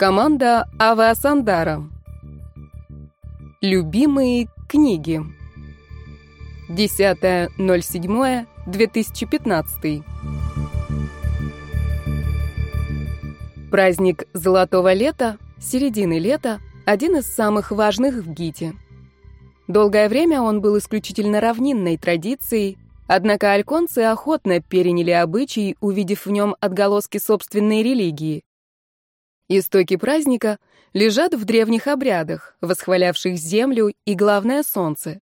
Команда Авиасандара. Любимые книги. 10.07.2015. Праздник Золотого лета, середины лета, один из самых важных в ГИТе. Долгое время он был исключительно равнинной традицией, однако альконцы охотно переняли обычай, увидев в нем отголоски собственной религии. Истоки праздника лежат в древних обрядах, восхвалявших землю и, главное, солнце.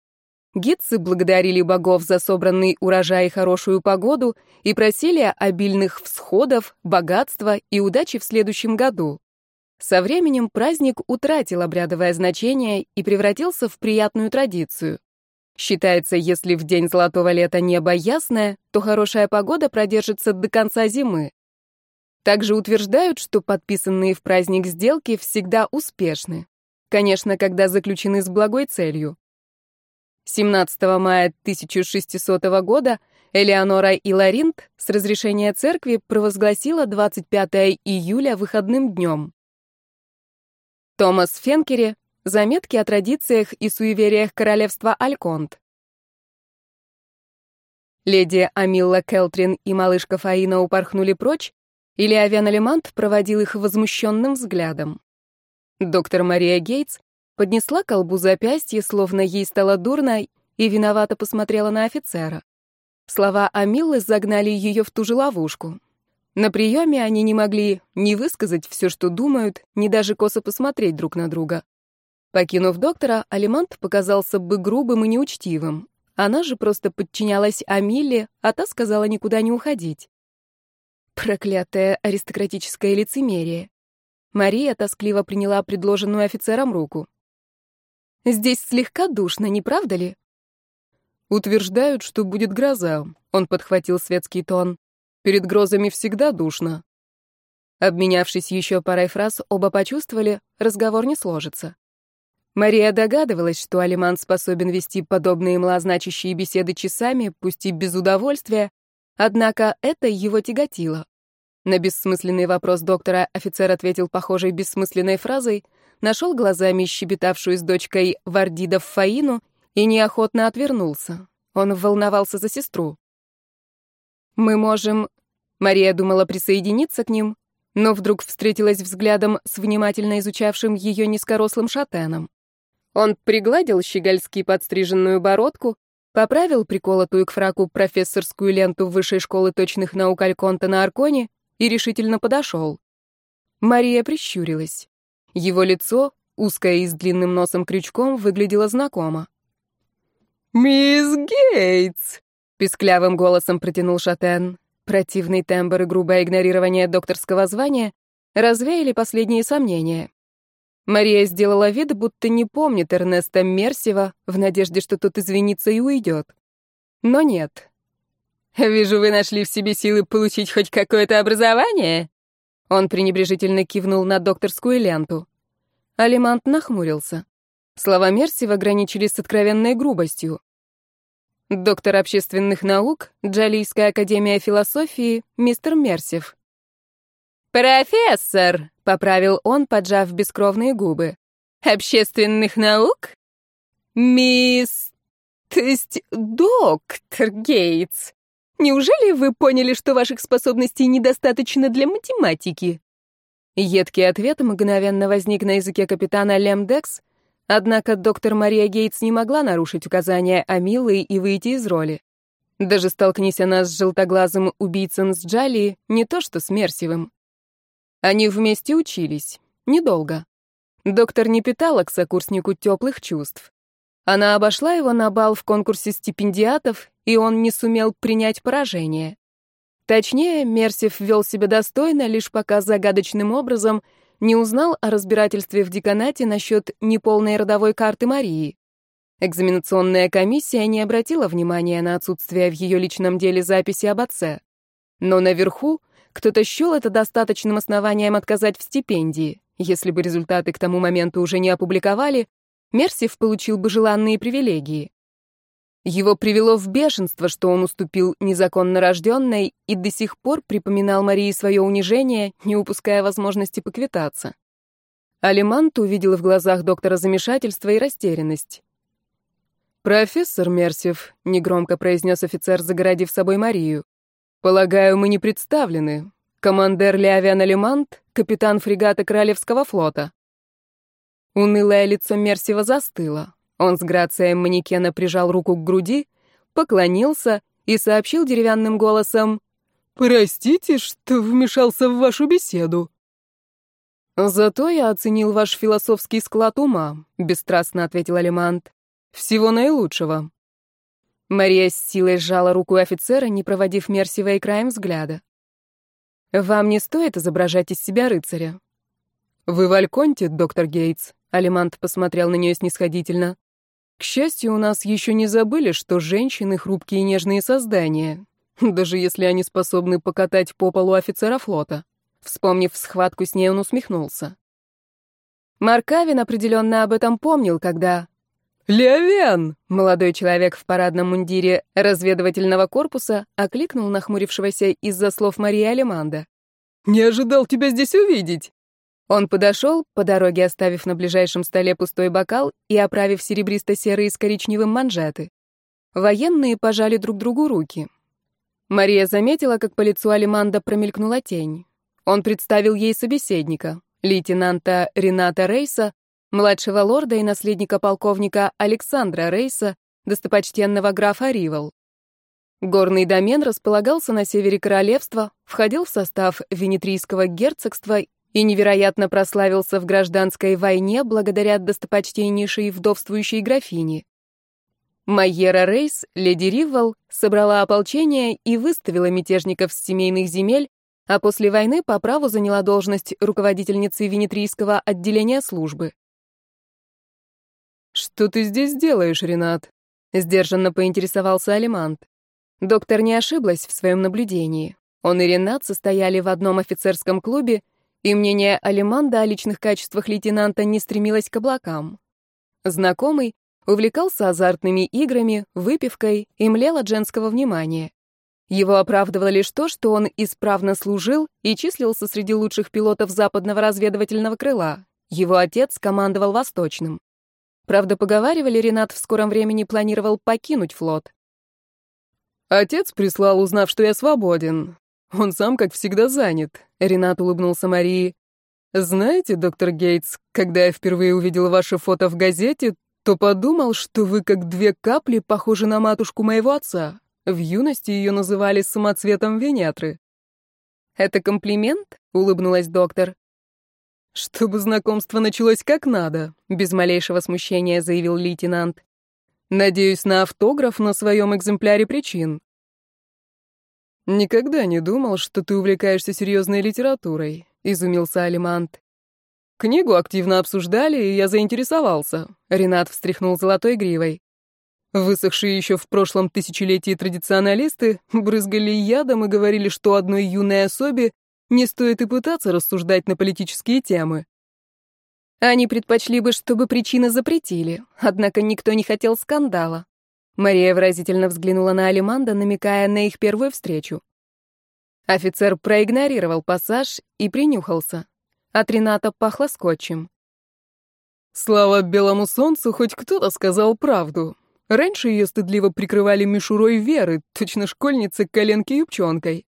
Гидцы благодарили богов за собранный урожай и хорошую погоду и просили обильных всходов, богатства и удачи в следующем году. Со временем праздник утратил обрядовое значение и превратился в приятную традицию. Считается, если в день золотого лета небо ясное, то хорошая погода продержится до конца зимы. Также утверждают, что подписанные в праздник сделки всегда успешны. Конечно, когда заключены с благой целью. 17 мая 1600 года Элеонора Иларинт с разрешения церкви провозгласила 25 июля выходным днем. Томас Фенкере Заметки о традициях и суевериях королевства Альконт. Леди Амилла Келтрин и малышка Фаина упорхнули прочь, и Леовен Алимант проводил их возмущенным взглядом. Доктор Мария Гейтс поднесла колбу запястье, словно ей стало дурно, и виновато посмотрела на офицера. Слова Амиллы загнали ее в ту же ловушку. На приеме они не могли ни высказать все, что думают, ни даже косо посмотреть друг на друга. Покинув доктора, Алимант показался бы грубым и неучтивым. Она же просто подчинялась Амиле, а та сказала никуда не уходить. Проклятое аристократическое лицемерие. Мария тоскливо приняла предложенную офицером руку. «Здесь слегка душно, не правда ли?» «Утверждают, что будет гроза», — он подхватил светский тон. «Перед грозами всегда душно». Обменявшись еще парой фраз, оба почувствовали, разговор не сложится. Мария догадывалась, что Алиман способен вести подобные млозначащие беседы часами, пусть и без удовольствия, Однако это его тяготило. На бессмысленный вопрос доктора офицер ответил похожей бессмысленной фразой, нашел глазами щебетавшую с дочкой Вардидов Фаину и неохотно отвернулся. Он волновался за сестру. «Мы можем...» Мария думала присоединиться к ним, но вдруг встретилась взглядом с внимательно изучавшим ее низкорослым шатеном. Он пригладил щегольски подстриженную бородку, Поправил приколотую к фраку профессорскую ленту Высшей школы точных наук Альконта на Арконе и решительно подошел. Мария прищурилась. Его лицо, узкое и с длинным носом-крючком, выглядело знакомо. «Мисс Гейтс!» — писклявым голосом протянул Шатен. Противный тембр и грубое игнорирование докторского звания развеяли последние сомнения. Мария сделала вид, будто не помнит Эрнеста Мерсива, в надежде, что тот извинится и уйдет. Но нет. «Вижу, вы нашли в себе силы получить хоть какое-то образование?» Он пренебрежительно кивнул на докторскую ленту. Алимант нахмурился. Слова Мерсива граничили с откровенной грубостью. Доктор общественных наук, Джалийская академия философии, мистер Мерсив. «Профессор!» — поправил он, поджав бескровные губы. «Общественных наук?» «Мисс... то есть доктор Гейтс. Неужели вы поняли, что ваших способностей недостаточно для математики?» Едкий ответ мгновенно возник на языке капитана Лемдекс, однако доктор Мария Гейтс не могла нарушить указания Амилы и выйти из роли. Даже столкнись она с желтоглазым убийцем с Джали, не то что с Мерсивым. Они вместе учились. Недолго. Доктор не питала к сокурснику теплых чувств. Она обошла его на бал в конкурсе стипендиатов, и он не сумел принять поражение. Точнее, Мерсив вел себя достойно, лишь пока загадочным образом не узнал о разбирательстве в деканате насчет неполной родовой карты Марии. Экзаменационная комиссия не обратила внимания на отсутствие в ее личном деле записи об отце. Но наверху кто-то счел это достаточным основанием отказать в стипендии. Если бы результаты к тому моменту уже не опубликовали, Мерсив получил бы желанные привилегии. Его привело в бешенство, что он уступил незаконно рожденной и до сих пор припоминал Марии свое унижение, не упуская возможности поквитаться. Алимант увидел в глазах доктора замешательство и растерянность. «Профессор Мерсев», — негромко произнес офицер, загородив собой Марию. «Полагаю, мы не представлены. Командер Леовиан Алимант, капитан фрегата Королевского флота». Унылое лицо Мерсева застыло. Он с грацией манекена прижал руку к груди, поклонился и сообщил деревянным голосом «Простите, что вмешался в вашу беседу». «Зато я оценил ваш философский склад ума», — бесстрастно ответил Алимант. Всего наилучшего. Мария с силой сжала руку офицера, не проводив Мерсива и краем взгляда. «Вам не стоит изображать из себя рыцаря». «Вы в Альконте, доктор Гейтс?» Алимант посмотрел на нее снисходительно. «К счастью, у нас еще не забыли, что женщины — хрупкие и нежные создания, даже если они способны покатать по полу офицера флота». Вспомнив схватку с ней, он усмехнулся. Маркавин определенно об этом помнил, когда «Леовен!» — молодой человек в парадном мундире разведывательного корпуса окликнул нахмурившегося из-за слов Марии Алиманда. «Не ожидал тебя здесь увидеть!» Он подошел, по дороге оставив на ближайшем столе пустой бокал и оправив серебристо-серые с коричневым манжеты. Военные пожали друг другу руки. Мария заметила, как по лицу Алиманда промелькнула тень. Он представил ей собеседника, лейтенанта Рената Рейса, младшего лорда и наследника полковника Александра Рейса, достопочтенного графа Ривал. Горный домен располагался на севере королевства, входил в состав Венетрийского герцогства и невероятно прославился в гражданской войне благодаря достопочтеннейшей вдовствующей графине. Майера Рейс, леди Ривал, собрала ополчение и выставила мятежников с семейных земель, а после войны по праву заняла должность руководительницы Венетрийского отделения службы. «Что ты здесь делаешь, Ренат?» — сдержанно поинтересовался Алимант. Доктор не ошиблась в своем наблюдении. Он и Ренат состояли в одном офицерском клубе, и мнение Алиманда о личных качествах лейтенанта не стремилось к облакам. Знакомый увлекался азартными играми, выпивкой и млел от женского внимания. Его оправдывало лишь то, что он исправно служил и числился среди лучших пилотов западного разведывательного крыла. Его отец командовал Восточным. Правда, поговаривали, Ренат в скором времени планировал покинуть флот. Отец прислал, узнав, что я свободен. Он сам, как всегда, занят. Ренат улыбнулся Марии. Знаете, доктор Гейтс, когда я впервые увидел ваше фото в газете, то подумал, что вы как две капли похожи на матушку моего отца. В юности ее называли самоцветом Венетры. «Это комплимент?» — улыбнулась доктор. «Чтобы знакомство началось как надо», — без малейшего смущения заявил лейтенант. «Надеюсь на автограф на своем экземпляре причин». «Никогда не думал, что ты увлекаешься серьезной литературой», — изумился Алимант. «Книгу активно обсуждали, и я заинтересовался», — Ренат встряхнул золотой гривой. Высохшие еще в прошлом тысячелетии традиционалисты брызгали ядом и говорили, что одной юной особе не стоит и пытаться рассуждать на политические темы. Они предпочли бы, чтобы причины запретили, однако никто не хотел скандала. Мария выразительно взглянула на Алиманда, намекая на их первую встречу. Офицер проигнорировал пассаж и принюхался. От Рената пахло скотчем. Слава белому солнцу, хоть кто-то сказал правду. Раньше ее стыдливо прикрывали мишурой веры, точно школьницы коленки-юбчонкой.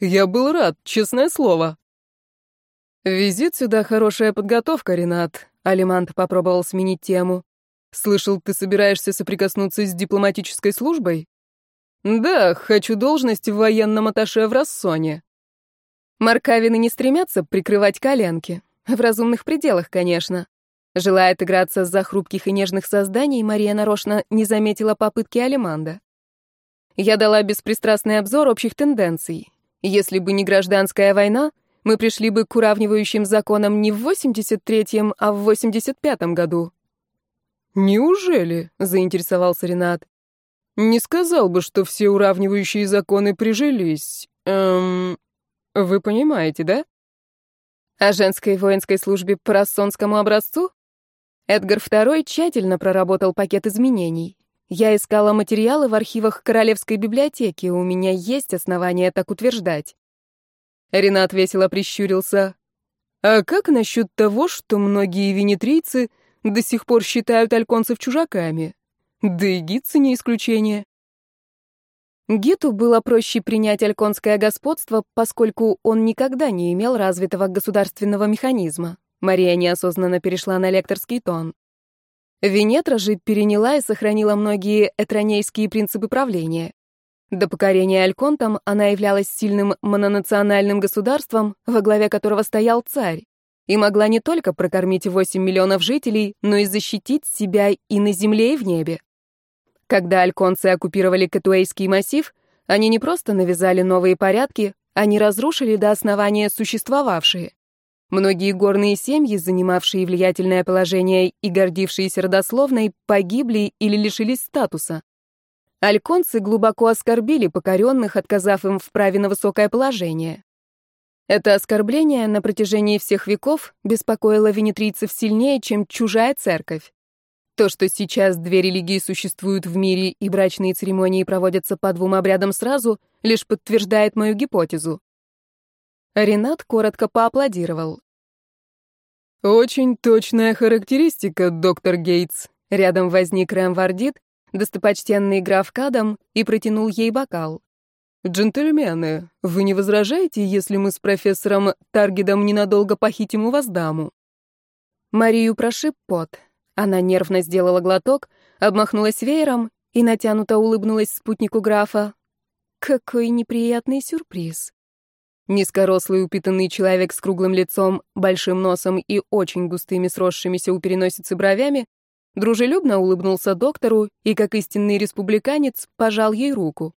Я был рад, честное слово. Визит сюда хорошая подготовка, Ренат. Алимант попробовал сменить тему. Слышал, ты собираешься соприкоснуться с дипломатической службой? Да, хочу должность в военном атташе в Рассоне. Маркавины не стремятся прикрывать коленки. В разумных пределах, конечно. Желая отыграться за хрупких и нежных созданий, Мария нарочно не заметила попытки Алиманда. Я дала беспристрастный обзор общих тенденций. Если бы не гражданская война, мы пришли бы к уравнивающим законам не в 83-м, а в 85-м году. Неужели? заинтересовался Ренат. Не сказал бы, что все уравнивающие законы прижились. Эм, вы понимаете, да? О женской воинской службе по рассонскому образцу? Эдгар II тщательно проработал пакет изменений. Я искала материалы в архивах Королевской библиотеки, у меня есть основания так утверждать. Ренат весело прищурился. А как насчет того, что многие венетрийцы до сих пор считают альконцев чужаками? Да и гидцы не исключение. Гиту было проще принять альконское господство, поскольку он никогда не имел развитого государственного механизма. Мария неосознанно перешла на лекторский тон. Венетра же переняла и сохранила многие этронейские принципы правления. До покорения Альконтом она являлась сильным мононациональным государством, во главе которого стоял царь, и могла не только прокормить 8 миллионов жителей, но и защитить себя и на земле, и в небе. Когда альконцы оккупировали Катуэйский массив, они не просто навязали новые порядки, они разрушили до основания существовавшие. Многие горные семьи, занимавшие влиятельное положение и гордившиеся родословной, погибли или лишились статуса. Альконцы глубоко оскорбили покоренных, отказав им в праве на высокое положение. Это оскорбление на протяжении всех веков беспокоило венетрийцев сильнее, чем чужая церковь. То, что сейчас две религии существуют в мире и брачные церемонии проводятся по двум обрядам сразу, лишь подтверждает мою гипотезу. Ренат коротко поаплодировал. «Очень точная характеристика, доктор Гейтс». Рядом возник Рэм Вардит, достопочтенный граф Кадам, и протянул ей бокал. «Джентльмены, вы не возражаете, если мы с профессором Таргидом ненадолго похитим у вас даму?» Марию прошиб пот. Она нервно сделала глоток, обмахнулась веером и натянуто улыбнулась спутнику графа. Какой неприятный сюрприз. Низкорослый упитанный человек с круглым лицом, большим носом и очень густыми сросшимися у переносицы бровями дружелюбно улыбнулся доктору и, как истинный республиканец, пожал ей руку.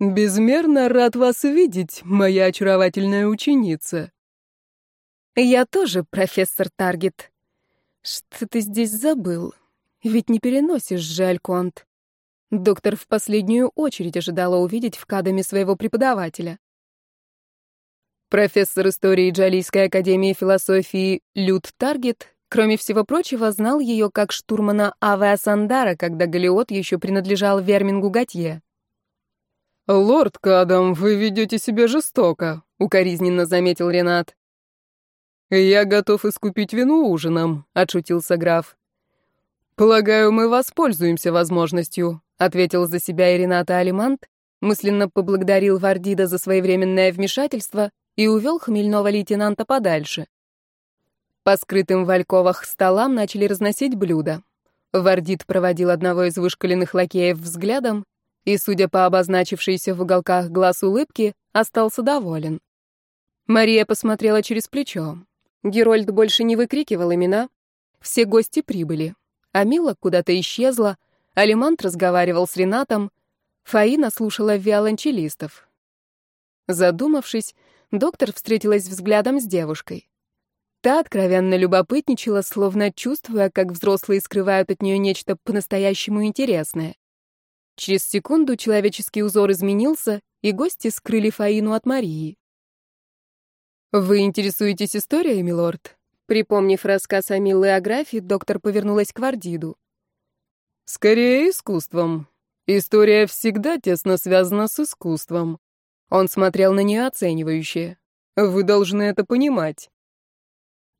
«Безмерно рад вас видеть, моя очаровательная ученица». «Я тоже профессор Таргет», что ты здесь забыл? Ведь не переносишь же, Альконт. Доктор в последнюю очередь ожидала увидеть в кадами своего преподавателя. Профессор истории Джалийской академии философии Люд Таргет, кроме всего прочего, знал ее как штурмана Авеа Сандара, когда Галиот еще принадлежал Вермингу Готье. «Лорд Кадам, вы ведете себя жестоко», — укоризненно заметил Ренат. «Я готов искупить вину ужином», — отшутился граф. «Полагаю, мы воспользуемся возможностью», — ответил за себя Ирината Алимант, мысленно поблагодарил Вардида за своевременное вмешательство и увел хмельного лейтенанта подальше. По скрытым в столам начали разносить блюда. Вардид проводил одного из вышкаленных лакеев взглядом и, судя по обозначившейся в уголках глаз улыбки, остался доволен. Мария посмотрела через плечо. Герольд больше не выкрикивал имена. Все гости прибыли. А Мила куда-то исчезла. Алимант разговаривал с Ренатом. Фаина слушала виолончелистов. Задумавшись, доктор встретилась взглядом с девушкой. Та откровенно любопытничала, словно чувствуя, как взрослые скрывают от нее нечто по-настоящему интересное. Через секунду человеческий узор изменился, и гости скрыли Фаину от Марии. «Вы интересуетесь историей, милорд?» Припомнив рассказ о Милле Аграфе, доктор повернулась к Вардиду. «Скорее искусством. История всегда тесно связана с искусством». Он смотрел на нее оценивающе. «Вы должны это понимать».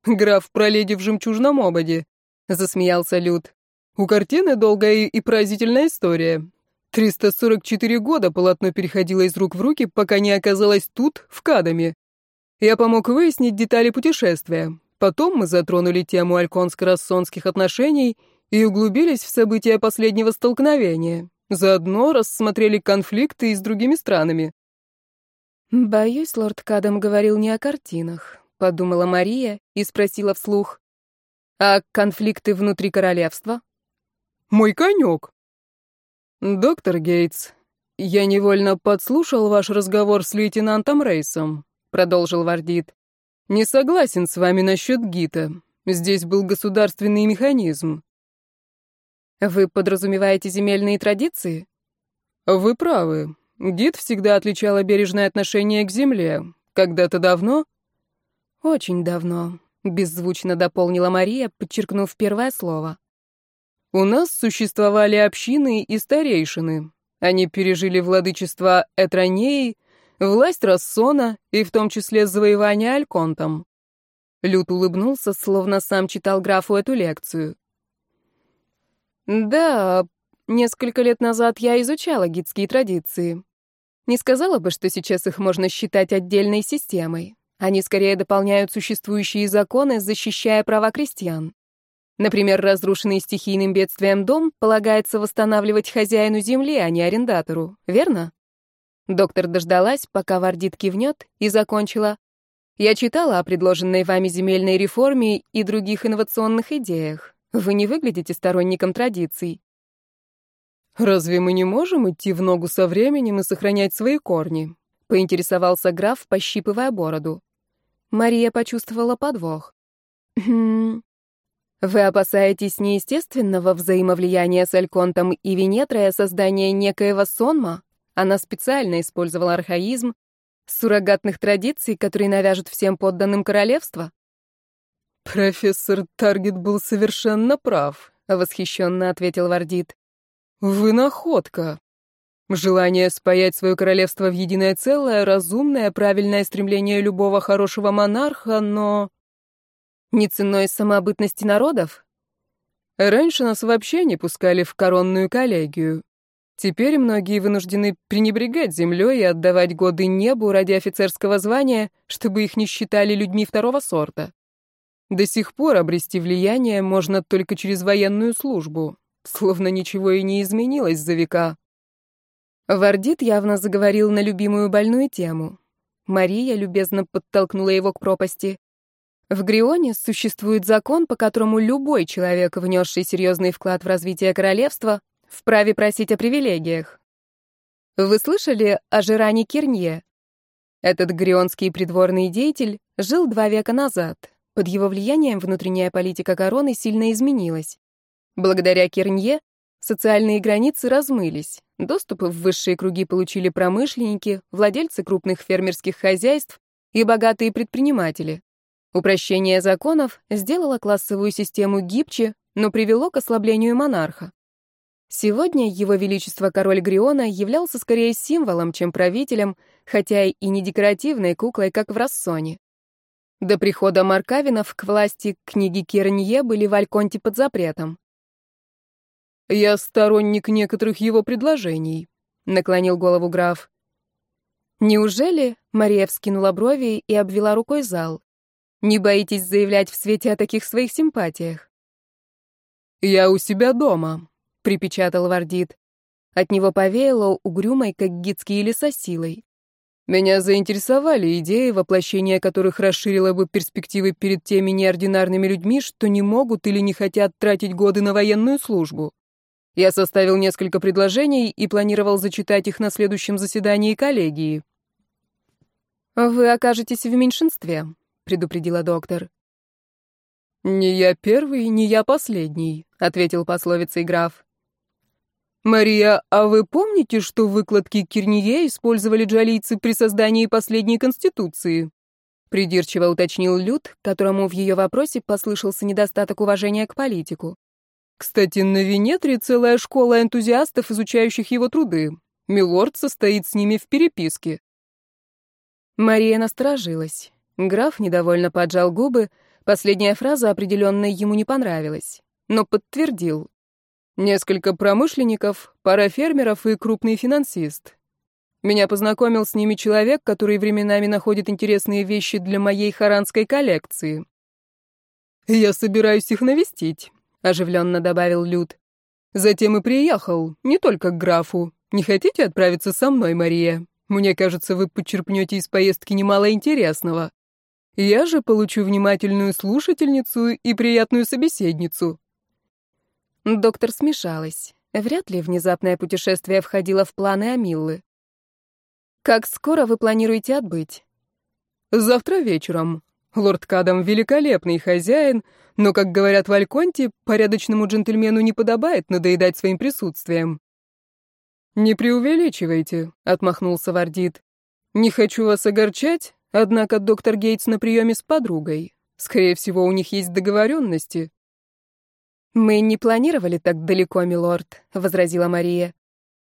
«Граф про в жемчужном ободе», — засмеялся Люд. «У картины долгая и поразительная история. 344 года полотно переходило из рук в руки, пока не оказалось тут, в Кадаме. Я помог выяснить детали путешествия. Потом мы затронули тему альконско-рассонских отношений и углубились в события последнего столкновения. Заодно рассмотрели конфликты и с другими странами. «Боюсь, лорд Кадам говорил не о картинах», — подумала Мария и спросила вслух. «А конфликты внутри королевства?» «Мой конек!» «Доктор Гейтс, я невольно подслушал ваш разговор с лейтенантом Рейсом. — продолжил Вардит. «Не согласен с вами насчет ГИТа. Здесь был государственный механизм». «Вы подразумеваете земельные традиции?» «Вы правы. ГИТ всегда отличало бережное отношение к земле. Когда-то давно?» «Очень давно», — беззвучно дополнила Мария, подчеркнув первое слово. «У нас существовали общины и старейшины. Они пережили владычество Этронеи, власть Рассона и в том числе завоевание Альконтом. Лют улыбнулся, словно сам читал графу эту лекцию. Да, несколько лет назад я изучала гидские традиции. Не сказала бы, что сейчас их можно считать отдельной системой. Они скорее дополняют существующие законы, защищая права крестьян. Например, разрушенный стихийным бедствием дом полагается восстанавливать хозяину земли, а не арендатору, верно? Доктор дождалась, пока Вардит кивнет, и закончила. Я читала о предложенной вами земельной реформе и других инновационных идеях. Вы не выглядите сторонником традиций. Разве мы не можем идти в ногу со временем и сохранять свои корни? Поинтересовался граф, пощипывая бороду. Мария почувствовала подвох. «Хм... Вы опасаетесь неестественного взаимовлияния с Альконтом и Венетрой создания некоего сонма? Она специально использовала архаизм, суррогатных традиций, которые навяжут всем подданным королевства? «Профессор Таргет был совершенно прав», — восхищенно ответил Вардит. «Вы находка. Желание спаять свое королевство в единое целое — разумное, правильное стремление любого хорошего монарха, но...» «Не ценой самобытности народов?» «Раньше нас вообще не пускали в коронную коллегию. Теперь многие вынуждены пренебрегать землей и отдавать годы небу ради офицерского звания, чтобы их не считали людьми второго сорта. До сих пор обрести влияние можно только через военную службу, словно ничего и не изменилось за века. Вардит явно заговорил на любимую больную тему. Мария любезно подтолкнула его к пропасти. В Грионе существует закон, по которому любой человек, внесший серьезный вклад в развитие королевства, вправе просить о привилегиях. Вы слышали о Жеране Кирнье? Этот грионский придворный деятель жил два века назад. Под его влиянием внутренняя политика короны сильно изменилась. Благодаря Кирнье социальные границы размылись. Доступы в высшие круги получили промышленники, владельцы крупных фермерских хозяйств и богатые предприниматели. Упрощение законов сделало классовую систему гибче, но привело к ослаблению монарха. Сегодня его величество король Гриона являлся скорее символом, чем правителем, хотя и не декоративной куклой, как в Рассоне. До прихода Маркавинов к власти книги Кернье были в Альконте под запретом. «Я сторонник некоторых его предложений», — наклонил голову граф. «Неужели?» — Мария вскинула брови и обвела рукой зал. «Не боитесь заявлять в свете о таких своих симпатиях?» «Я у себя дома», — припечатал Вардит. От него повеяло угрюмой, как гидские леса силой. Меня заинтересовали идеи, воплощение которых расширило бы перспективы перед теми неординарными людьми, что не могут или не хотят тратить годы на военную службу. Я составил несколько предложений и планировал зачитать их на следующем заседании коллегии. «Вы окажетесь в меньшинстве», — предупредила доктор. «Не я первый, не я последний», — ответил пословицей граф. «Мария, а вы помните, что выкладки Кирние использовали джалийцы при создании последней конституции?» Придирчиво уточнил Люд, которому в ее вопросе послышался недостаток уважения к политику. «Кстати, на Венетре целая школа энтузиастов, изучающих его труды. Милорд состоит с ними в переписке». Мария насторожилась. Граф недовольно поджал губы, последняя фраза определенно ему не понравилась, но подтвердил. Несколько промышленников, пара фермеров и крупный финансист. Меня познакомил с ними человек, который временами находит интересные вещи для моей харанской коллекции. «Я собираюсь их навестить», — оживленно добавил Люд. «Затем и приехал, не только к графу. Не хотите отправиться со мной, Мария? Мне кажется, вы подчерпнете из поездки немало интересного. Я же получу внимательную слушательницу и приятную собеседницу». Доктор смешалась. Вряд ли внезапное путешествие входило в планы Амиллы. «Как скоро вы планируете отбыть?» «Завтра вечером. Лорд Кадам великолепный хозяин, но, как говорят в Альконте, порядочному джентльмену не подобает надоедать своим присутствием». «Не преувеличивайте», — отмахнулся Вардит. «Не хочу вас огорчать, однако доктор Гейтс на приеме с подругой. Скорее всего, у них есть договоренности». «Мы не планировали так далеко, милорд», — возразила Мария.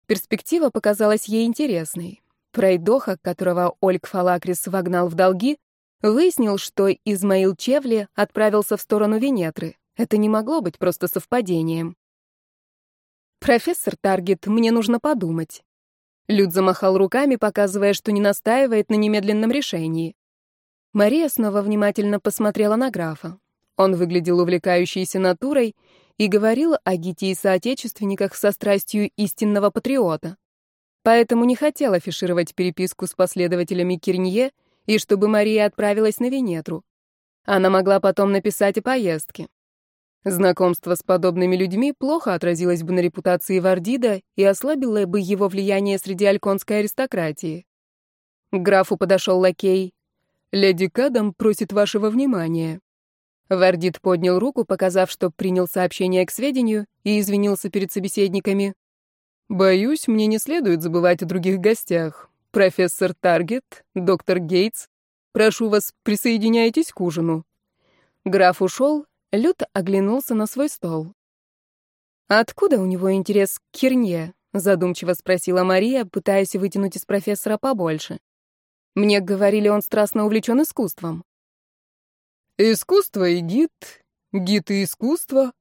Перспектива показалась ей интересной. Пройдоха, которого Ольг Фалакрис вогнал в долги, выяснил, что Измаил Чевли отправился в сторону Венетры. Это не могло быть просто совпадением. «Профессор Таргет, мне нужно подумать». Люд замахал руками, показывая, что не настаивает на немедленном решении. Мария снова внимательно посмотрела на графа. Он выглядел увлекающейся натурой и говорил о Гите и соотечественниках со страстью истинного патриота. Поэтому не хотел афишировать переписку с последователями Кирнье и чтобы Мария отправилась на Венетру. Она могла потом написать о поездке. Знакомство с подобными людьми плохо отразилось бы на репутации Вардида и ослабило бы его влияние среди альконской аристократии. К графу подошел лакей. «Леди Кадам просит вашего внимания». Вардид поднял руку, показав, что принял сообщение к сведению, и извинился перед собеседниками. «Боюсь, мне не следует забывать о других гостях. Профессор Таргет, доктор Гейтс. Прошу вас, присоединяйтесь к ужину». Граф ушел, Лют оглянулся на свой стол. «Откуда у него интерес к Кирне?» — задумчиво спросила Мария, пытаясь вытянуть из профессора побольше. «Мне говорили, он страстно увлечен искусством». «Искусство и гид, гид и искусство.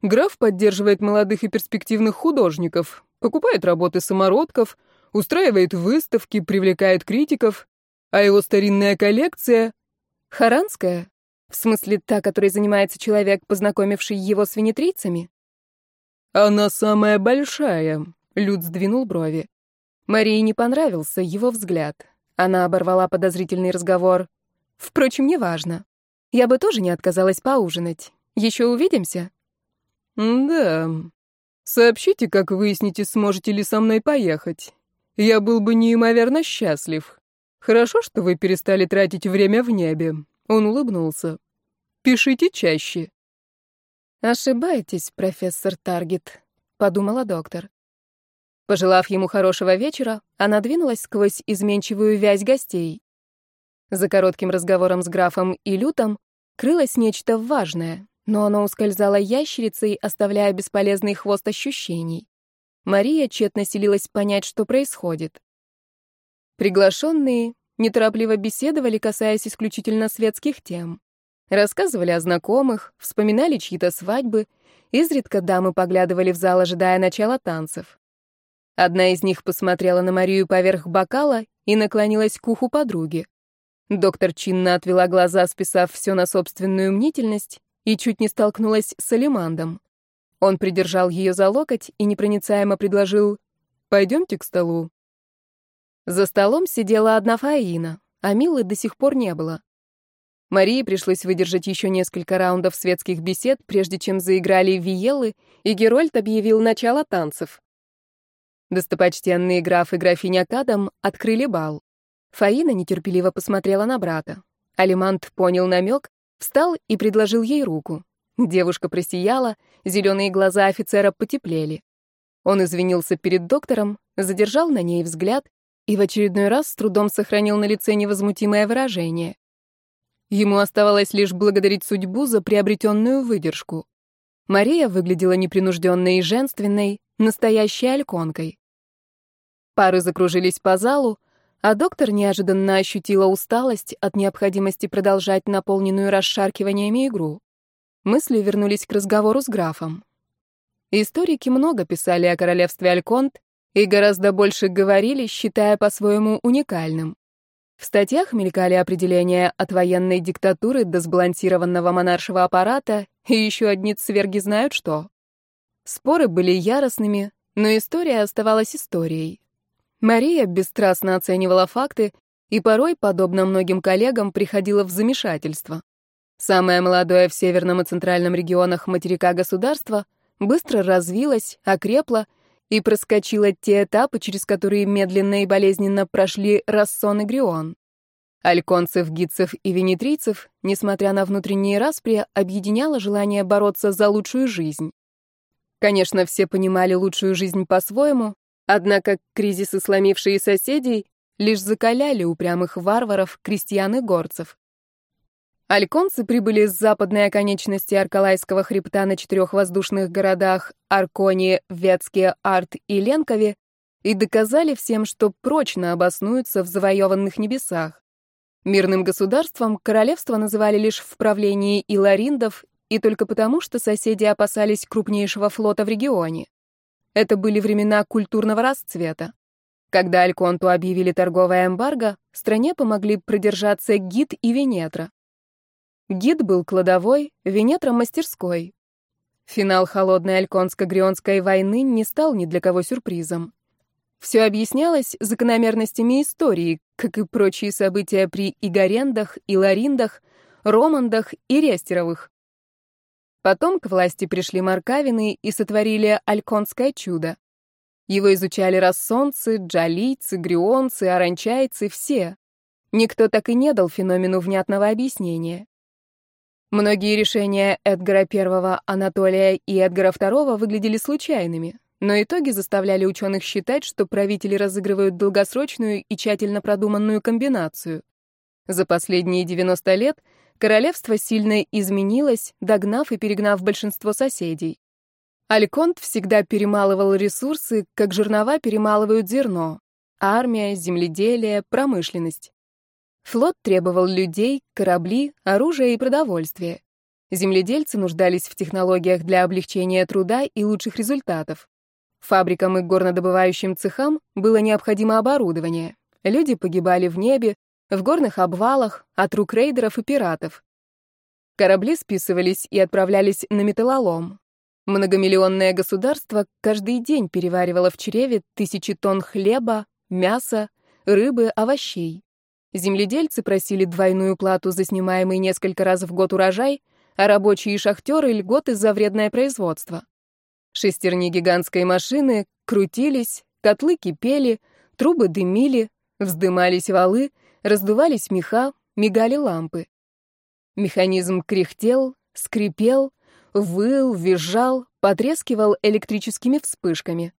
Граф поддерживает молодых и перспективных художников, покупает работы самородков, устраивает выставки, привлекает критиков, а его старинная коллекция...» «Харанская?» В смысле, та, которой занимается человек, познакомивший его с венетрийцами? Она самая большая, Люд сдвинул брови. Марии не понравился его взгляд. Она оборвала подозрительный разговор. Впрочем, неважно. Я бы тоже не отказалась поужинать. Еще увидимся? Да. Сообщите, как выясните, сможете ли со мной поехать. Я был бы неимоверно счастлив. Хорошо, что вы перестали тратить время в небе. Он улыбнулся. «Пишите чаще». «Ошибаетесь, профессор Таргет», — подумала доктор. Пожелав ему хорошего вечера, она двинулась сквозь изменчивую вязь гостей. За коротким разговором с графом и лютом крылось нечто важное, но оно ускользало ящерицей, оставляя бесполезный хвост ощущений. Мария тщетно селилась понять, что происходит. Приглашенные неторопливо беседовали, касаясь исключительно светских тем. Рассказывали о знакомых, вспоминали чьи-то свадьбы, изредка дамы поглядывали в зал, ожидая начала танцев. Одна из них посмотрела на Марию поверх бокала и наклонилась к уху подруги. Доктор чинно отвела глаза, списав все на собственную мнительность, и чуть не столкнулась с Алимандом. Он придержал ее за локоть и непроницаемо предложил «Пойдемте к столу». За столом сидела одна Фаина, а Милы до сих пор не было. Марии пришлось выдержать еще несколько раундов светских бесед, прежде чем заиграли виелы, и Герольд объявил начало танцев. Достопочтенные граф и графиня Кадам открыли бал. Фаина нетерпеливо посмотрела на брата. Алимант понял намек, встал и предложил ей руку. Девушка просияла, зеленые глаза офицера потеплели. Он извинился перед доктором, задержал на ней взгляд и в очередной раз с трудом сохранил на лице невозмутимое выражение. Ему оставалось лишь благодарить судьбу за приобретенную выдержку. Мария выглядела непринужденной и женственной, настоящей альконкой. Пары закружились по залу, а доктор неожиданно ощутила усталость от необходимости продолжать наполненную расшаркиваниями игру. Мысли вернулись к разговору с графом. Историки много писали о королевстве Альконт, и гораздо больше говорили, считая по-своему уникальным. В статьях мелькали определения от военной диктатуры до сбалансированного монаршего аппарата, и еще одни цверги знают что. Споры были яростными, но история оставалась историей. Мария бесстрастно оценивала факты и порой, подобно многим коллегам, приходила в замешательство. Самое молодое в северном и центральном регионах материка государство быстро развилось, окрепло и проскочила те этапы, через которые медленно и болезненно прошли Рассон и Грион. Альконцев, гидцев и венетрийцев, несмотря на внутренние распри, объединяло желание бороться за лучшую жизнь. Конечно, все понимали лучшую жизнь по-своему, однако кризисы, сломившие соседей, лишь закаляли упрямых варваров, крестьян и горцев. Альконцы прибыли с западной оконечности Аркалайского хребта на четырех воздушных городах Арконе, Ветске, Арт и Ленкове и доказали всем, что прочно обоснуются в завоеванных небесах. Мирным государством королевство называли лишь в правлении илариндов и только потому, что соседи опасались крупнейшего флота в регионе. Это были времена культурного расцвета. Когда Альконту объявили торговое эмбарго, стране помогли продержаться Гид и Венетра. Гид был кладовой, Венетра — мастерской. Финал холодной Альконско-Грионской войны не стал ни для кого сюрпризом. Все объяснялось закономерностями истории, как и прочие события при Игорендах, Илариндах, Романдах и Рестеровых. Потом к власти пришли Маркавины и сотворили Альконское чудо. Его изучали рассонцы, джалийцы, грионцы, оранчайцы, все. Никто так и не дал феномену внятного объяснения. Многие решения Эдгара I, Анатолия и Эдгара II выглядели случайными, но итоги заставляли ученых считать, что правители разыгрывают долгосрочную и тщательно продуманную комбинацию. За последние 90 лет королевство сильно изменилось, догнав и перегнав большинство соседей. Альконт всегда перемалывал ресурсы, как жернова перемалывают зерно. Армия, земледелие, промышленность. Флот требовал людей, корабли, оружия и продовольствия. Земледельцы нуждались в технологиях для облегчения труда и лучших результатов. Фабрикам и горнодобывающим цехам было необходимо оборудование. Люди погибали в небе, в горных обвалах, от рук рейдеров и пиратов. Корабли списывались и отправлялись на металлолом. Многомиллионное государство каждый день переваривало в чреве тысячи тонн хлеба, мяса, рыбы, овощей. Земледельцы просили двойную плату за снимаемый несколько раз в год урожай, а рабочие и шахтеры — льготы за вредное производство. Шестерни гигантской машины крутились, котлы кипели, трубы дымили, вздымались валы, раздувались меха, мигали лампы. Механизм кряхтел, скрипел, выл, визжал, потрескивал электрическими вспышками.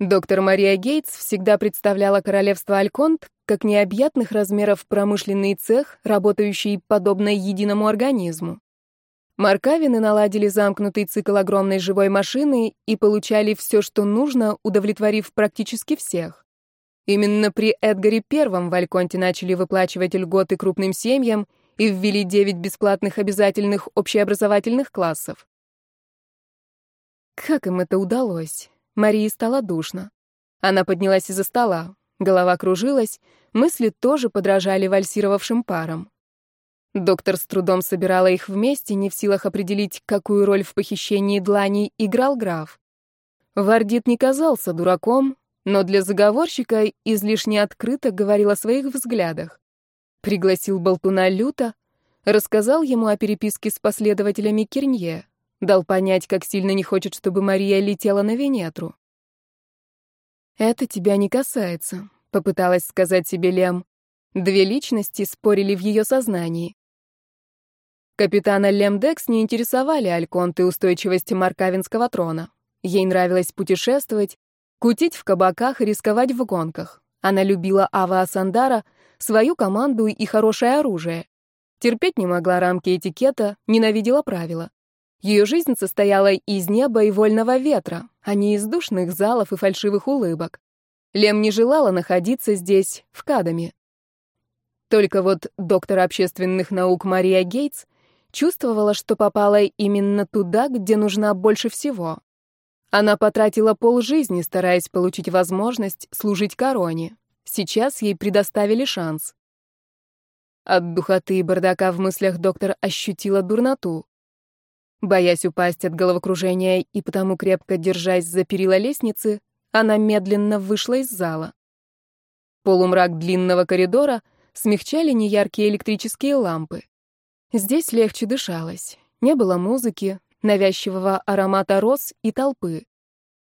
Доктор Мария Гейтс всегда представляла королевство Альконт как необъятных размеров промышленный цех, работающий подобно единому организму. Маркавины наладили замкнутый цикл огромной живой машины и получали все, что нужно, удовлетворив практически всех. Именно при Эдгаре Первом в Альконте начали выплачивать льготы крупным семьям и ввели 9 бесплатных обязательных общеобразовательных классов. Как им это удалось? Марии стало душно. Она поднялась из-за стола. Голова кружилась, мысли тоже подражали вальсировавшим парам. Доктор с трудом собирала их вместе, не в силах определить, какую роль в похищении дланей играл граф. Вардит не казался дураком, но для заговорщика излишне открыто говорил о своих взглядах. Пригласил болтуна Люта, рассказал ему о переписке с последователями Кирнье, Дал понять, как сильно не хочет, чтобы Мария летела на Венетру. «Это тебя не касается», — попыталась сказать себе Лем. Две личности спорили в ее сознании. Капитана Лемдекс не интересовали альконты устойчивости маркавинского трона. Ей нравилось путешествовать, кутить в кабаках и рисковать в гонках. Она любила Ава Асандара, свою команду и хорошее оружие. Терпеть не могла рамки этикета, ненавидела правила. Ее жизнь состояла из неба и вольного ветра, а не из душных залов и фальшивых улыбок. Лем не желала находиться здесь, в Кадаме. Только вот доктор общественных наук Мария Гейтс чувствовала, что попала именно туда, где нужна больше всего. Она потратила полжизни, стараясь получить возможность служить короне. Сейчас ей предоставили шанс. От духоты и бардака в мыслях доктор ощутила дурноту. Боясь упасть от головокружения и потому крепко держась за перила лестницы, она медленно вышла из зала. Полумрак длинного коридора смягчали неяркие электрические лампы. Здесь легче дышалось. Не было музыки, навязчивого аромата роз и толпы.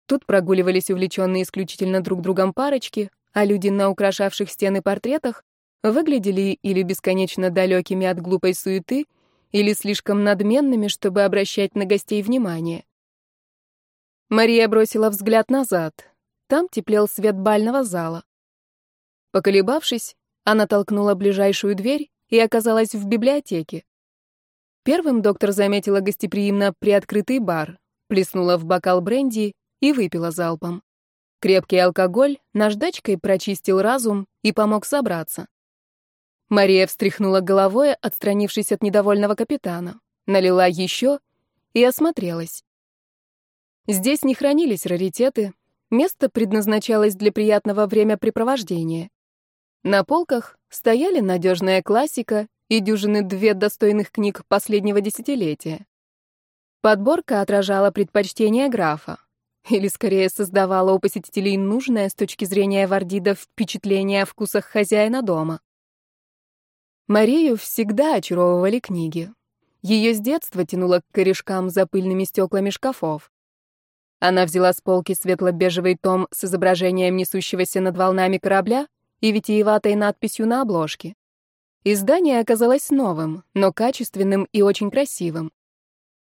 Тут прогуливались увлеченные исключительно друг другом парочки, а люди на украшавших стены портретах выглядели или бесконечно далекими от глупой суеты, или слишком надменными, чтобы обращать на гостей внимание. Мария бросила взгляд назад. Там теплел свет бального зала. Поколебавшись, она толкнула ближайшую дверь и оказалась в библиотеке. Первым доктор заметила гостеприимно приоткрытый бар, плеснула в бокал бренди и выпила залпом. Крепкий алкоголь наждачкой прочистил разум и помог собраться. Мария встряхнула головой, отстранившись от недовольного капитана, налила еще и осмотрелась. Здесь не хранились раритеты, место предназначалось для приятного времяпрепровождения. На полках стояли надежная классика и дюжины две достойных книг последнего десятилетия. Подборка отражала предпочтения графа, или скорее создавала у посетителей нужное с точки зрения вардида впечатление о вкусах хозяина дома. Марию всегда очаровывали книги. Ее с детства тянуло к корешкам за пыльными стеклами шкафов. Она взяла с полки светло-бежевый том с изображением несущегося над волнами корабля и витиеватой надписью на обложке. Издание оказалось новым, но качественным и очень красивым.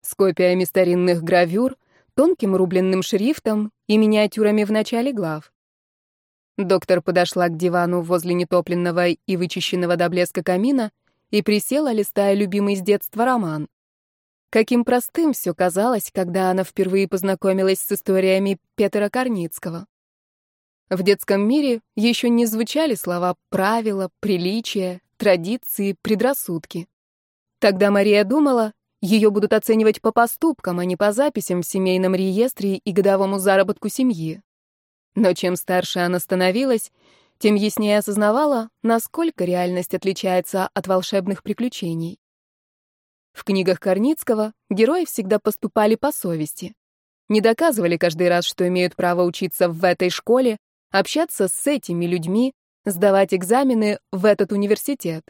С копиями старинных гравюр, тонким рубленным шрифтом и миниатюрами в начале глав. Доктор подошла к дивану возле нетопленного и вычищенного до блеска камина и присела, листая любимый с детства роман. Каким простым все казалось, когда она впервые познакомилась с историями Петра Корницкого. В детском мире еще не звучали слова «правила», «приличия», «традиции», «предрассудки». Тогда Мария думала, ее будут оценивать по поступкам, а не по записям в семейном реестре и годовому заработку семьи. Но чем старше она становилась, тем яснее осознавала, насколько реальность отличается от волшебных приключений. В книгах Корницкого герои всегда поступали по совести. Не доказывали каждый раз, что имеют право учиться в этой школе, общаться с этими людьми, сдавать экзамены в этот университет.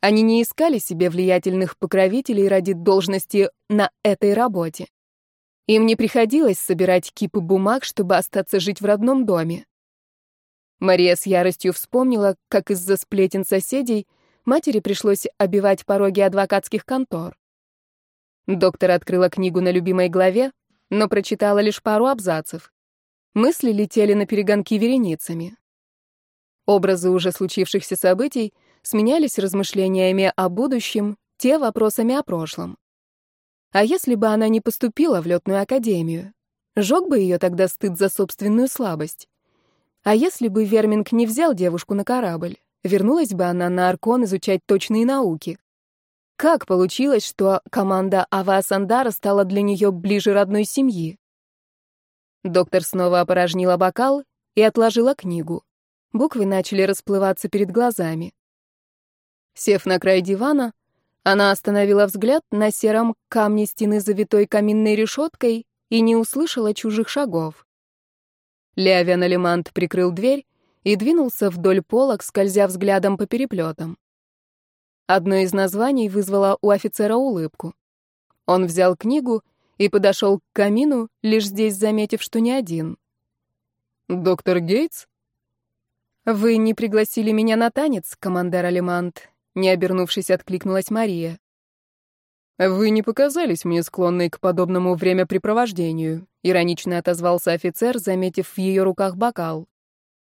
Они не искали себе влиятельных покровителей ради должности на этой работе. Им не приходилось собирать кипы бумаг, чтобы остаться жить в родном доме. Мария с яростью вспомнила, как из-за сплетен соседей матери пришлось обивать пороги адвокатских контор. Доктор открыла книгу на любимой главе, но прочитала лишь пару абзацев. Мысли летели на перегонки вереницами. Образы уже случившихся событий сменялись размышлениями о будущем, те вопросами о прошлом. А если бы она не поступила в летную академию? Жег бы ее тогда стыд за собственную слабость. А если бы Верминг не взял девушку на корабль? Вернулась бы она на Аркон изучать точные науки. Как получилось, что команда Ава Сандара стала для нее ближе родной семьи? Доктор снова опорожнила бокал и отложила книгу. Буквы начали расплываться перед глазами. Сев на край дивана, она остановила взгляд на сером камне стены завитой каминной решеткой и не услышала чужих шагов. Леовен Алимант прикрыл дверь и двинулся вдоль полок, скользя взглядом по переплетам. Одно из названий вызвало у офицера улыбку. Он взял книгу и подошел к камину, лишь здесь заметив, что не один. «Доктор Гейтс?» «Вы не пригласили меня на танец, командир Алимант», — не обернувшись, откликнулась Мария. «Вы не показались мне склонной к подобному времяпрепровождению», — иронично отозвался офицер, заметив в ее руках бокал.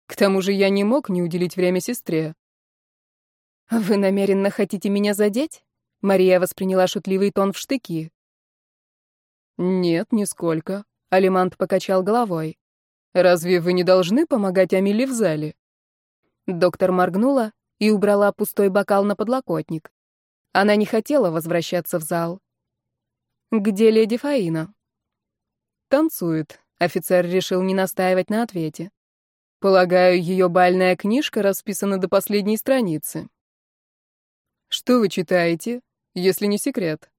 К тому же я не мог не уделить время сестре. «Вы намеренно хотите меня задеть?» Мария восприняла шутливый тон в штыки. «Нет, нисколько», — Алимант покачал головой. «Разве вы не должны помогать Амели в зале?» Доктор моргнула и убрала пустой бокал на подлокотник. Она не хотела возвращаться в зал. «Где леди Фаина?» «Танцует», — офицер решил не настаивать на ответе. Полагаю, ее бальная книжка расписана до последней страницы. Что вы читаете, если не секрет?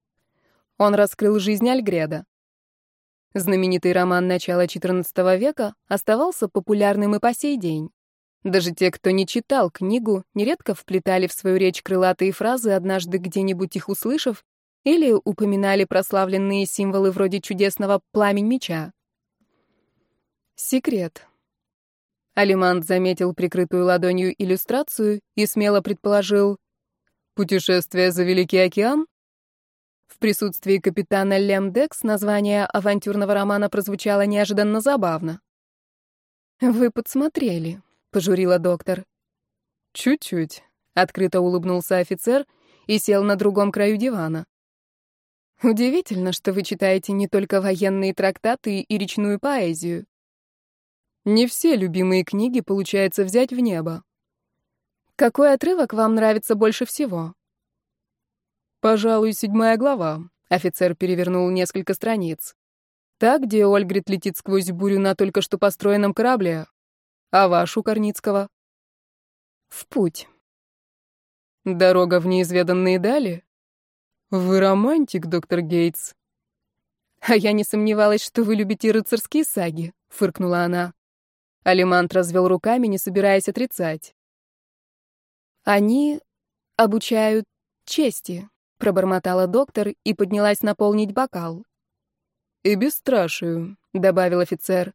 Он раскрыл жизнь Альгреда. Знаменитый роман начала XIV века оставался популярным и по сей день. Даже те, кто не читал книгу, нередко вплетали в свою речь крылатые фразы, однажды где-нибудь их услышав, или упоминали прославленные символы вроде чудесного пламень меча. Секрет. Алимант заметил прикрытую ладонью иллюстрацию и смело предположил «Путешествие за Великий океан?» В присутствии капитана Лемдекс название авантюрного романа прозвучало неожиданно забавно. «Вы подсмотрели», — пожурила доктор. «Чуть-чуть», — открыто улыбнулся офицер и сел на другом краю дивана. «Удивительно, что вы читаете не только военные трактаты и речную поэзию. Не все любимые книги получается взять в небо. Какой отрывок вам нравится больше всего? Пожалуй, седьмая глава. Офицер перевернул несколько страниц. Та, где Ольгрид летит сквозь бурю на только что построенном корабле. А вашу, Корницкого? В путь. Дорога в неизведанные дали? Вы романтик, доктор Гейтс. А я не сомневалась, что вы любите рыцарские саги, фыркнула она. Алимант развел руками, не собираясь отрицать. Они обучают чести, пробормотала доктор и поднялась наполнить бокал. И бесстрашию, добавил офицер.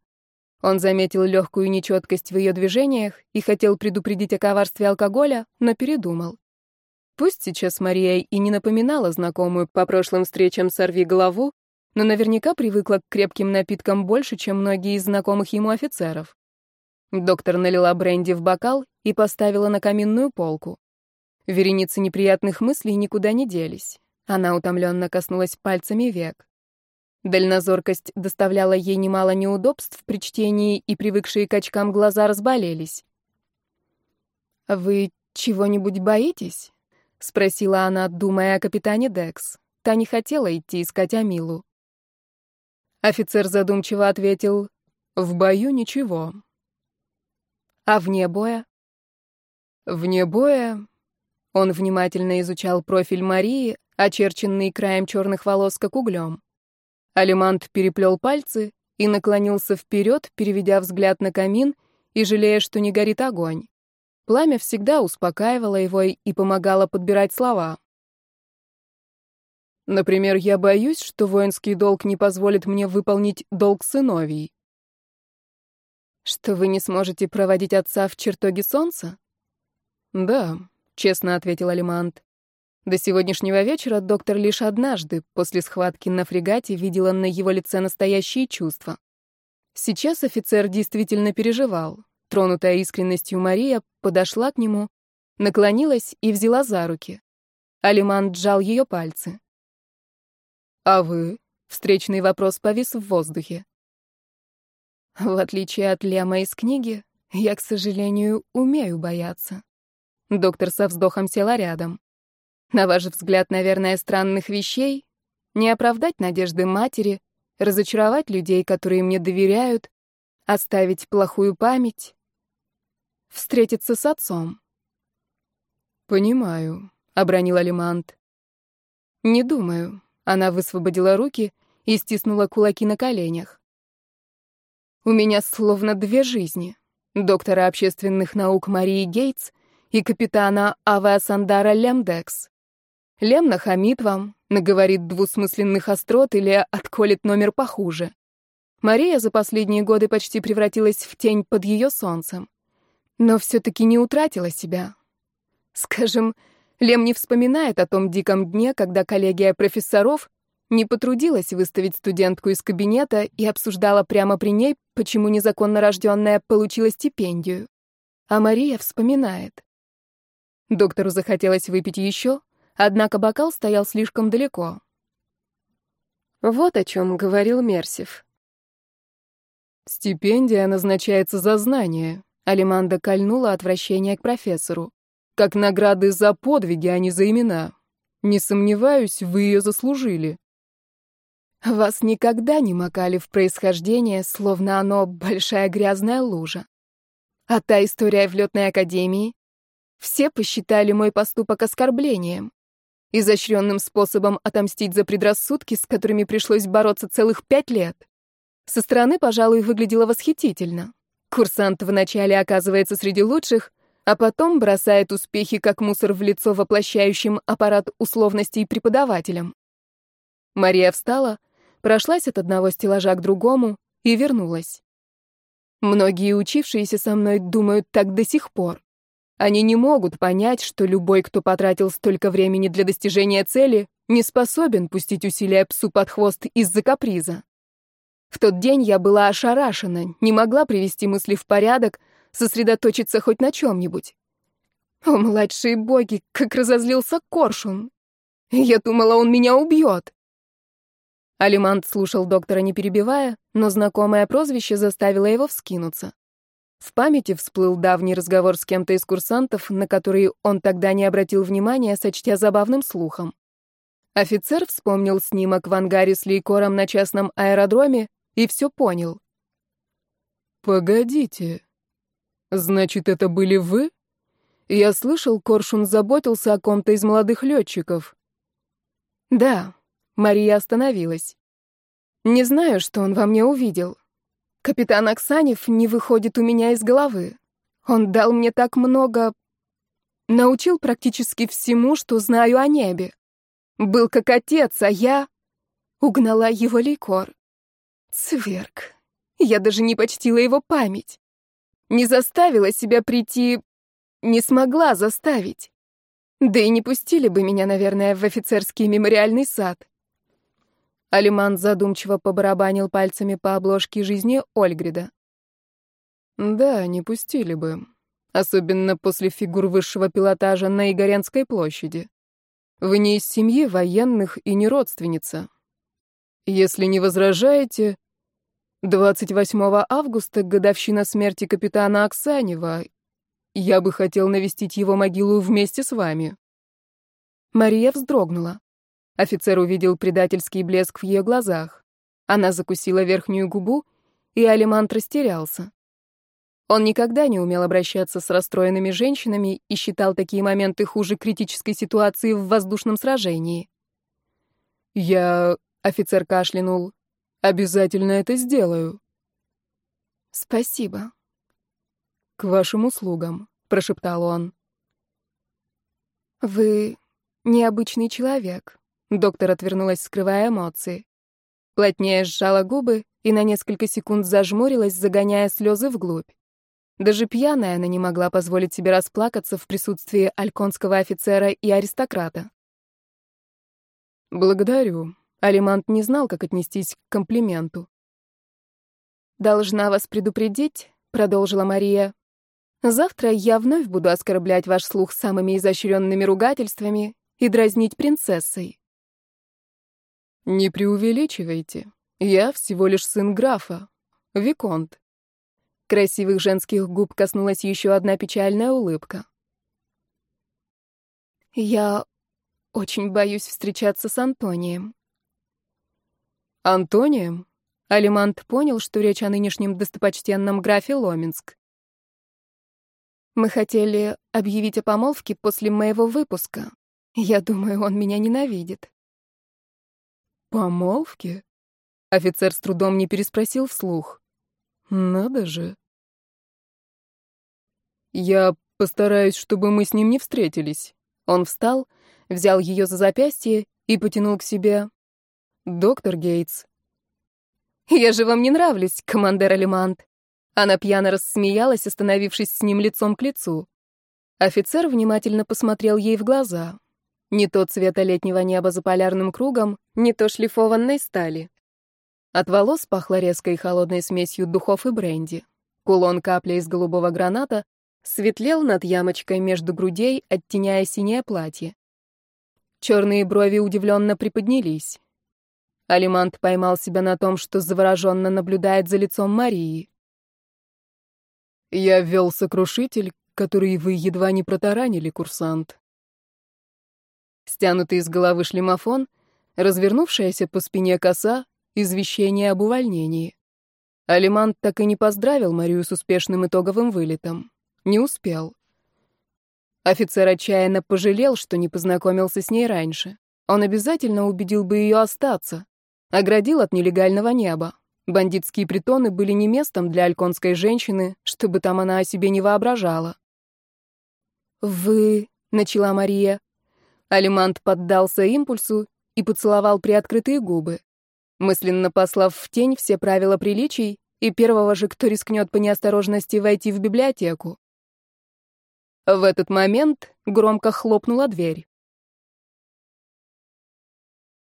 Он заметил легкую нечеткость в ее движениях и хотел предупредить о коварстве алкоголя, но передумал. Пусть сейчас Мария и не напоминала знакомую по прошлым встречам сорви голову, но наверняка привыкла к крепким напиткам больше, чем многие из знакомых ему офицеров. Доктор налила бренди в бокал и поставила на каминную полку. Вереницы неприятных мыслей никуда не делись. Она утомленно коснулась пальцами век. Дальнозоркость доставляла ей немало неудобств при чтении, и привыкшие к очкам глаза разболелись. «Вы чего-нибудь боитесь?» — спросила она, думая о капитане Декс. Та не хотела идти искать Амилу. Офицер задумчиво ответил, «В бою ничего». «А вне боя?» «Вне боя...» Он внимательно изучал профиль Марии, очерченный краем черных волос, как углем. Алимант переплел пальцы и наклонился вперед, переведя взгляд на камин и жалея, что не горит огонь. Пламя всегда успокаивало его и помогало подбирать слова. Например, я боюсь, что воинский долг не позволит мне выполнить долг сыновей. Что вы не сможете проводить отца в чертоге солнца? Да, честно ответил Алимант. До сегодняшнего вечера доктор лишь однажды, после схватки на фрегате, видела на его лице настоящие чувства. Сейчас офицер действительно переживал. Тронутая искренностью Мария подошла к нему, наклонилась и взяла за руки. Алиман сжал ее пальцы. «А вы?» — встречный вопрос повис в воздухе. В отличие от Лема из книги, я, к сожалению, умею бояться. Доктор со вздохом села рядом. На ваш взгляд, наверное, странных вещей? Не оправдать надежды матери, разочаровать людей, которые мне доверяют, оставить плохую память, встретиться с отцом. «Понимаю», — обронил Алимант. «Не думаю». Она высвободила руки и стиснула кулаки на коленях. «У меня словно две жизни. Доктора общественных наук Марии Гейтс и капитана авиасандара Лемдекс. Лем нахамит вам, наговорит двусмысленных острот или отколет номер похуже. Мария за последние годы почти превратилась в тень под ее солнцем но все-таки не утратила себя. Скажем, Лем не вспоминает о том диком дне, когда коллегия профессоров не потрудилась выставить студентку из кабинета и обсуждала прямо при ней, почему незаконно рожденная получила стипендию. А Мария вспоминает. Доктору захотелось выпить еще, однако бокал стоял слишком далеко. Вот о чем говорил Мерсив. «Стипендия назначается за знания», Алиманда кольнула отвращение к профессору. Как награды за подвиги, а не за имена. Не сомневаюсь, вы ее заслужили. Вас никогда не макали в происхождение, словно оно большая грязная лужа. А та история в летной академии? Все посчитали мой поступок оскорблением. Изощренным способом отомстить за предрассудки, с которыми пришлось бороться целых пять лет. Со стороны, пожалуй, выглядело восхитительно. Курсант вначале оказывается среди лучших, а потом бросает успехи как мусор в лицо воплощающим аппарат условностей преподавателям. Мария встала, прошлась от одного стеллажа к другому и вернулась. Многие учившиеся со мной думают так до сих пор. Они не могут понять, что любой, кто потратил столько времени для достижения цели, не способен пустить усилия псу под хвост из-за каприза. В тот день я была ошарашена, не могла привести мысли в порядок, сосредоточиться хоть на чем-нибудь. О, младшие боги, как разозлился Коршун! Я думала, он меня убьет. Алимант слушал доктора, не перебивая, но знакомое прозвище заставило его вскинуться. В памяти всплыл давний разговор с кем-то из курсантов, на который он тогда не обратил внимания, сочтя забавным слухом. Офицер вспомнил снимок в ангаре с лейкором на частном аэродроме и все понял. «Погодите. Значит, это были вы? Я слышал, Коршун заботился о ком-то из молодых летчиков». «Да», — Мария остановилась. «Не знаю, что он во мне увидел. Капитан Оксанев не выходит у меня из головы. Он дал мне так много... Научил практически всему, что знаю о небе. Был как отец, а я... Угнала его ликор. Цверк. Я даже не почтила его память. Не заставила себя прийти... Не смогла заставить. Да и не пустили бы меня, наверное, в офицерский мемориальный сад. Алиман задумчиво побарабанил пальцами по обложке жизни Ольгрида. Да, не пустили бы. Особенно после фигур высшего пилотажа на Игорянской площади. Вы не из семьи военных и не родственница. Если не возражаете, 28 августа — годовщина смерти капитана Оксанева. Я бы хотел навестить его могилу вместе с вами. Мария вздрогнула. Офицер увидел предательский блеск в ее глазах. Она закусила верхнюю губу, и Алимант растерялся. Он никогда не умел обращаться с расстроенными женщинами и считал такие моменты хуже критической ситуации в воздушном сражении. «Я...» — офицер кашлянул. «Обязательно это сделаю». «Спасибо». «К вашим услугам», — прошептал он. «Вы необычный человек», Доктор отвернулась, скрывая эмоции. Плотнее сжала губы и на несколько секунд зажмурилась, загоняя слезы вглубь. Даже пьяная она не могла позволить себе расплакаться в присутствии альконского офицера и аристократа. «Благодарю». Алимант не знал, как отнестись к комплименту. «Должна вас предупредить», — продолжила Мария. «Завтра я вновь буду оскорблять ваш слух самыми изощренными ругательствами и дразнить принцессой. Не преувеличивайте. Я всего лишь сын графа. Виконт. Красивых женских губ коснулась еще одна печальная улыбка. Я очень боюсь встречаться с Антонием. Антонием? Алимант понял, что речь о нынешнем достопочтенном графе Ломинск. Мы хотели объявить о помолвке после моего выпуска. Я думаю, он меня ненавидит. «Помолвки?» Офицер с трудом не переспросил вслух. «Надо же». «Я постараюсь, чтобы мы с ним не встретились». Он встал, взял ее за запястье и потянул к себе. «Доктор Гейтс». «Я же вам не нравлюсь, командир Алимант». Она пьяно рассмеялась, остановившись с ним лицом к лицу. Офицер внимательно посмотрел ей в глаза. Не то цвета летнего неба за полярным кругом, не то шлифованной стали. От волос пахло резкой холодной смесью духов и бренди. Кулон капля из голубого граната светлел над ямочкой между грудей, оттеняя синее платье. Черные брови удивленно приподнялись. Алимант поймал себя на том, что завороженно наблюдает за лицом Марии. «Я ввел сокрушитель, который вы едва не протаранили, курсант», Стянутый из головы шлемофон, развернувшаяся по спине коса, извещение об увольнении. Алимант так и не поздравил Марию с успешным итоговым вылетом. Не успел. Офицер отчаянно пожалел, что не познакомился с ней раньше. Он обязательно убедил бы ее остаться. Оградил от нелегального неба. Бандитские притоны были не местом для альконской женщины, чтобы там она о себе не воображала. «Вы...» — начала Мария. Алимант поддался импульсу и поцеловал приоткрытые губы. Мысленно послав в тень все правила приличий и первого же, кто рискнет по неосторожности войти в библиотеку. В этот момент громко хлопнула дверь.